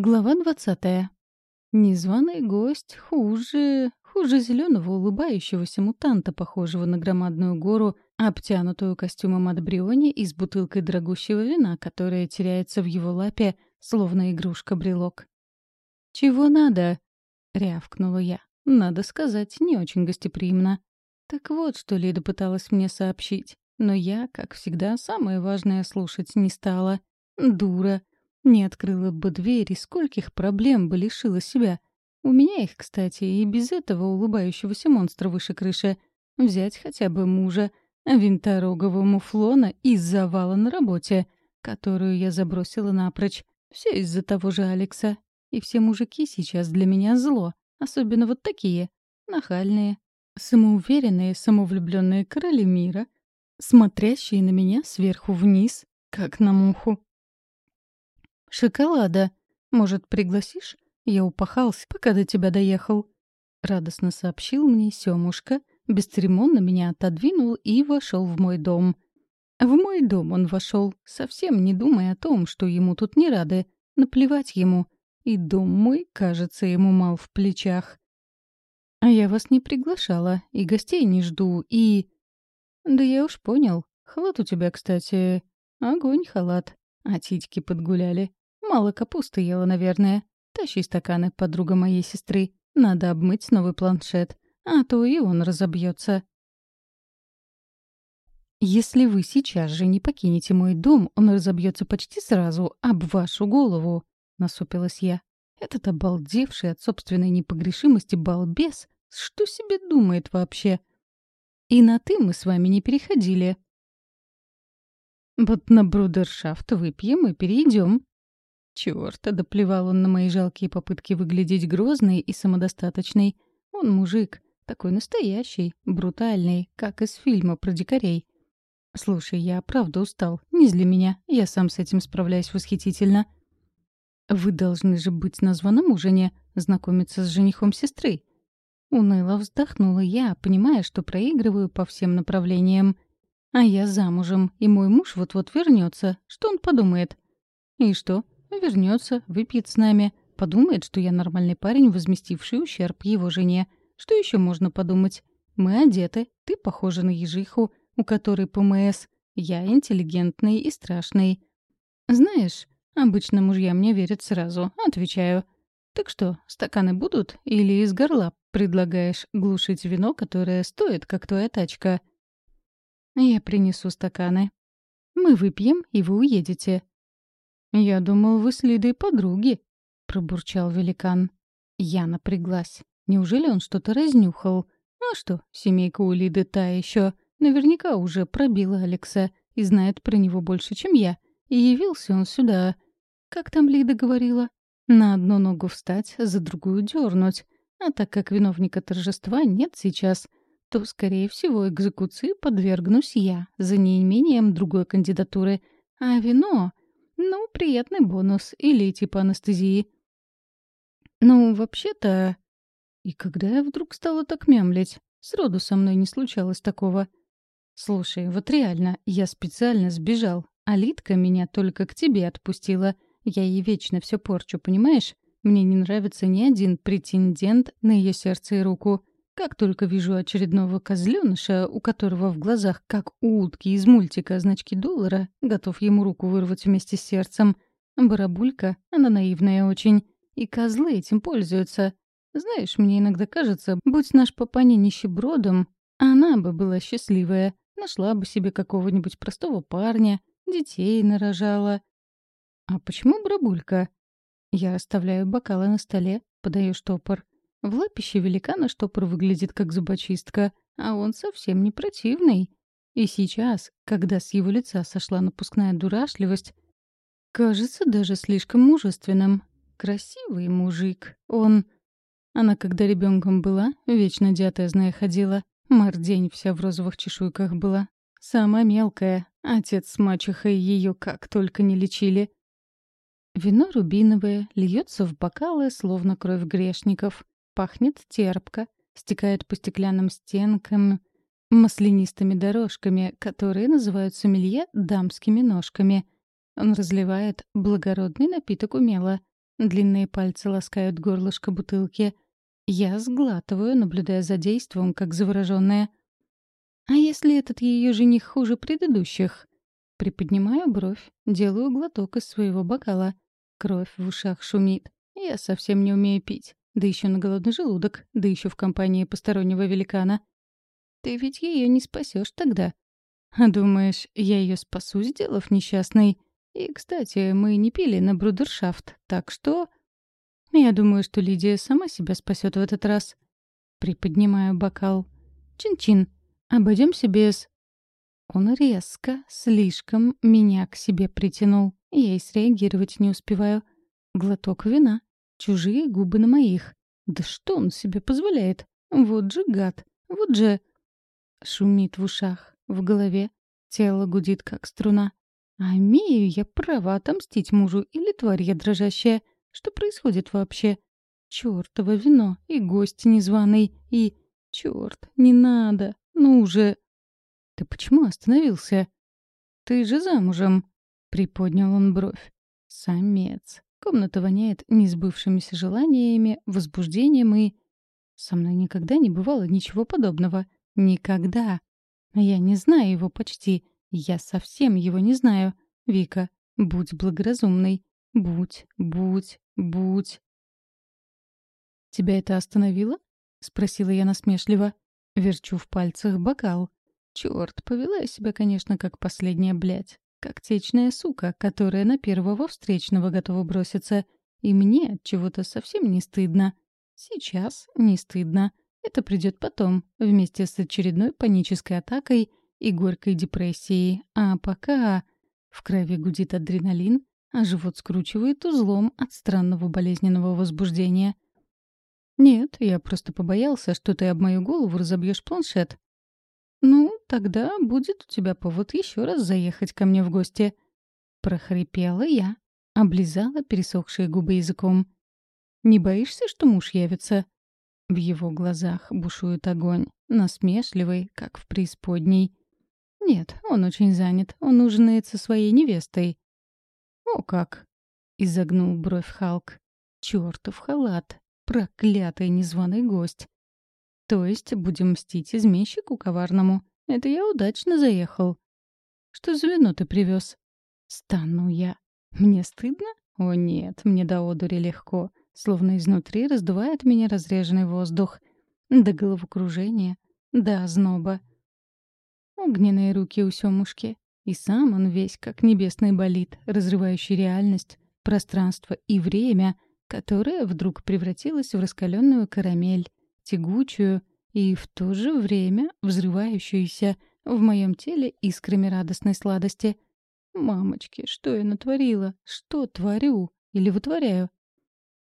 Глава двадцатая. Незваный гость хуже... хуже зеленого улыбающегося мутанта, похожего на громадную гору, обтянутую костюмом от Бриони и с бутылкой дорогущего вина, которая теряется в его лапе, словно игрушка-брелок. «Чего надо?» — рявкнула я. Надо сказать, не очень гостеприимно. Так вот, что Лида пыталась мне сообщить. Но я, как всегда, самое важное слушать не стала. Дура. Не открыла бы дверь, и скольких проблем бы лишила себя. У меня их, кстати, и без этого улыбающегося монстра выше крыши. Взять хотя бы мужа, винторогого муфлона из завала на работе, которую я забросила напрочь. Все из-за того же Алекса. И все мужики сейчас для меня зло. Особенно вот такие. Нахальные, самоуверенные, самовлюбленные короли мира, смотрящие на меня сверху вниз, как на муху. «Шоколада. Может, пригласишь? Я упахался, пока до тебя доехал». Радостно сообщил мне Сёмушка, бесцеремонно меня отодвинул и вошел в мой дом. В мой дом он вошел, совсем не думая о том, что ему тут не рады. Наплевать ему. И дом мой, кажется, ему мал в плечах. А я вас не приглашала, и гостей не жду, и... Да я уж понял. Халат у тебя, кстати... Огонь халат. А титьки подгуляли. Мало капусты ела, наверное. Тащи стаканы, подруга моей сестры. Надо обмыть новый планшет, а то и он разобьется. Если вы сейчас же не покинете мой дом, он разобьется почти сразу об вашу голову, насупилась я. Этот обалдевший от собственной непогрешимости балбес, что себе думает вообще? И на «ты» мы с вами не переходили. Вот на брудершафт выпьем и перейдем, Чёрт, доплевал он на мои жалкие попытки выглядеть грозной и самодостаточной. Он мужик, такой настоящий, брутальный, как из фильма про дикарей. Слушай, я правда устал. Не зли меня, я сам с этим справляюсь восхитительно. Вы должны же быть на званом ужине, знакомиться с женихом сестры. Уныло вздохнула я, понимая, что проигрываю по всем направлениям. А я замужем, и мой муж вот-вот вернется. Что он подумает? И что? Вернется, выпьет с нами, подумает, что я нормальный парень, возместивший ущерб его жене. Что еще можно подумать? Мы одеты, ты похожа на ежиху, у которой ПМС. Я интеллигентный и страшный. Знаешь, обычно мужья мне верят сразу, отвечаю. Так что, стаканы будут или из горла предлагаешь глушить вино, которое стоит, как твоя тачка? Я принесу стаканы. Мы выпьем, и вы уедете. «Я думал, вы с Лидой подруги», — пробурчал великан. Я напряглась. Неужели он что-то разнюхал? А что, семейка у Лиды та еще. Наверняка уже пробила Алекса и знает про него больше, чем я. И явился он сюда. Как там Лида говорила? На одну ногу встать, за другую дернуть. А так как виновника торжества нет сейчас, то, скорее всего, экзекуции подвергнусь я за неимением другой кандидатуры. А вино... Ну, приятный бонус. Или типа анестезии. Ну, вообще-то... И когда я вдруг стала так мямлить? Сроду со мной не случалось такого. Слушай, вот реально, я специально сбежал. А Литка меня только к тебе отпустила. Я ей вечно все порчу, понимаешь? Мне не нравится ни один претендент на ее сердце и руку. Как только вижу очередного козленыша, у которого в глазах, как у утки из мультика значки доллара, готов ему руку вырвать вместе с сердцем. Барабулька, она наивная очень. И козлы этим пользуются. Знаешь, мне иногда кажется, будь наш папаня нищебродом, она бы была счастливая. Нашла бы себе какого-нибудь простого парня, детей нарожала. А почему барабулька? Я расставляю бокалы на столе, подаю штопор. В лапище великана штопор выглядит как зубочистка, а он совсем не противный. И сейчас, когда с его лица сошла напускная дурашливость, кажется даже слишком мужественным. Красивый мужик. Он... Она, когда ребенком была, вечно диатезная ходила. Мордень вся в розовых чешуйках была. Самая мелкая. Отец с мачехой ее как только не лечили. Вино рубиновое льется в бокалы, словно кровь грешников. Пахнет терпко, стекает по стеклянным стенкам маслянистыми дорожками, которые называют сомелье дамскими ножками. Он разливает благородный напиток умело. Длинные пальцы ласкают горлышко бутылки. Я сглатываю, наблюдая за действом, как заворожённая. «А если этот ее жених хуже предыдущих?» Приподнимаю бровь, делаю глоток из своего бокала. Кровь в ушах шумит. Я совсем не умею пить. Да еще на голодный желудок, да еще в компании постороннего великана. Ты ведь ее не спасешь тогда. А думаешь, я ее спасу, сделав несчастной? И, кстати, мы не пили на брудершафт, так что... Я думаю, что Лидия сама себя спасет в этот раз. Приподнимаю бокал. Чин-чин. Обойдемся без... Он резко, слишком меня к себе притянул. Я и среагировать не успеваю. Глоток вина. Чужие губы на моих. Да что он себе позволяет? Вот же гад. Вот же... Шумит в ушах, в голове. Тело гудит, как струна. А имею я право отомстить мужу или тварь я дрожащая? Что происходит вообще? Чёртово вино и гость незваный, и... Чёрт, не надо, ну уже... «Ты почему остановился?» «Ты же замужем», — приподнял он бровь. «Самец. Комната воняет несбывшимися желаниями, возбуждением и... Со мной никогда не бывало ничего подобного. Никогда. Я не знаю его почти. Я совсем его не знаю. Вика, будь благоразумной. Будь, будь, будь. «Тебя это остановило?» — спросила я насмешливо. Верчу в пальцах бокал. Чёрт, повела я себя, конечно, как последняя блядь. Как течная сука, которая на первого встречного готова броситься. И мне от чего-то совсем не стыдно. Сейчас не стыдно. Это придет потом, вместе с очередной панической атакой и горькой депрессией. А пока в крови гудит адреналин, а живот скручивает узлом от странного болезненного возбуждения. «Нет, я просто побоялся, что ты об мою голову разобьешь планшет», «Ну, тогда будет у тебя повод еще раз заехать ко мне в гости». Прохрипела я, облизала пересохшие губы языком. «Не боишься, что муж явится?» В его глазах бушует огонь, насмешливый, как в преисподней. «Нет, он очень занят, он ужинает со своей невестой». «О как!» — изогнул бровь Халк. «Чёртов халат! Проклятый незваный гость! То есть будем мстить изменщику коварному. Это я удачно заехал. Что за вино ты привез? Стану я. Мне стыдно? О нет, мне до одури легко. Словно изнутри раздувает меня разреженный воздух. До головокружения, до озноба. Огненные руки у Сёмушки. И сам он весь как небесный болид, разрывающий реальность, пространство и время, которое вдруг превратилось в раскаленную карамель тягучую и в то же время взрывающуюся в моем теле искрами радостной сладости. «Мамочки, что я натворила? Что творю? Или вытворяю?»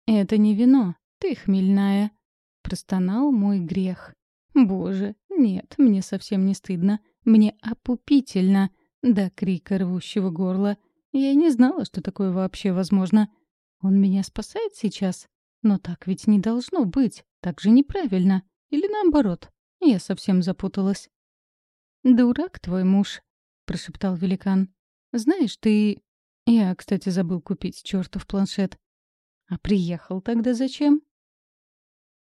«Это не вино, ты хмельная», — простонал мой грех. «Боже, нет, мне совсем не стыдно. Мне опупительно, до крика рвущего горла. Я не знала, что такое вообще возможно. Он меня спасает сейчас? Но так ведь не должно быть. Так же неправильно. Или наоборот. Я совсем запуталась. «Дурак твой муж», — прошептал великан. «Знаешь, ты...» Я, кстати, забыл купить чертов планшет. «А приехал тогда зачем?»